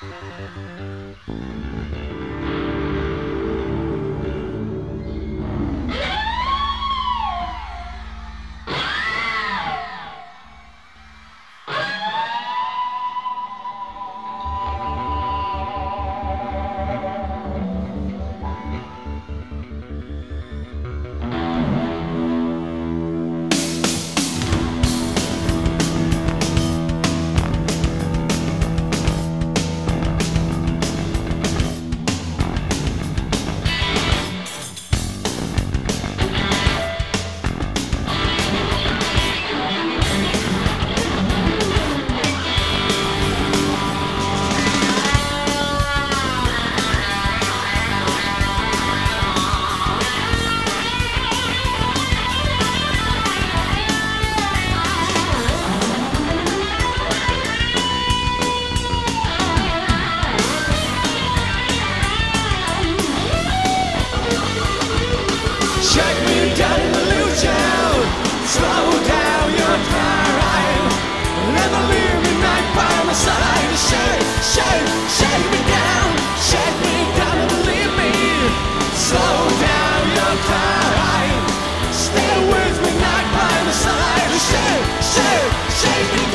Música Shake,